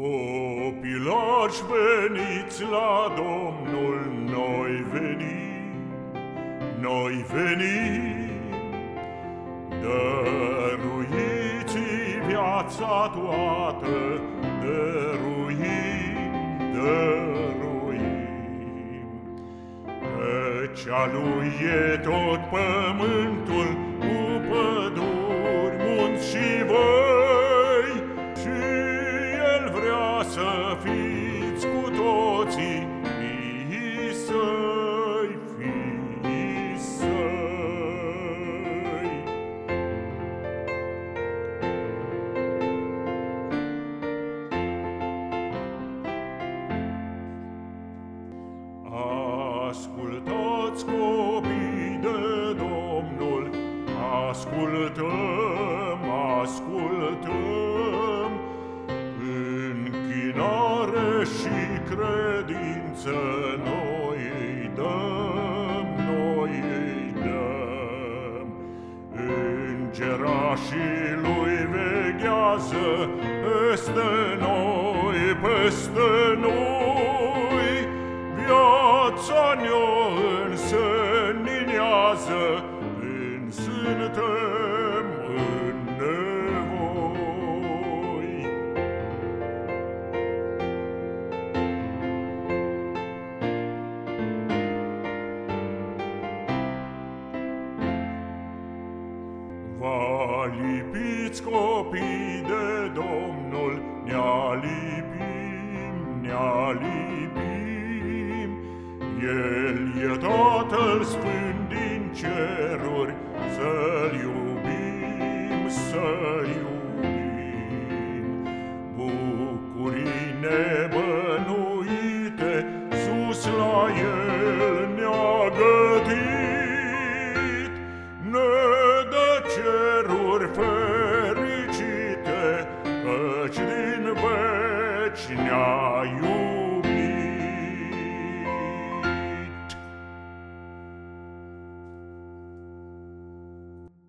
Copilași veniți la Domnul, noi venim, noi venim, dăruiți viața toată, dăruim, dăruim. Căci a lui e tot pământul Ascultați copii de Domnul, ascultăm, ascultăm, și credință noi îi dăm, noi îi dăm. Îngerașii lui veghează peste noi, peste noi, viața ne-o înseninează, însântăm în Vă lipiți copii de Domnul, ne-a lipim, ne-a lipim. El e Tatăl Sfânt din ceruri, să-L iubim, să-L iubim. Bucurii nebănuite, sus la El ne-a gătit, ne ceruri fericite, Căci din veci ne-a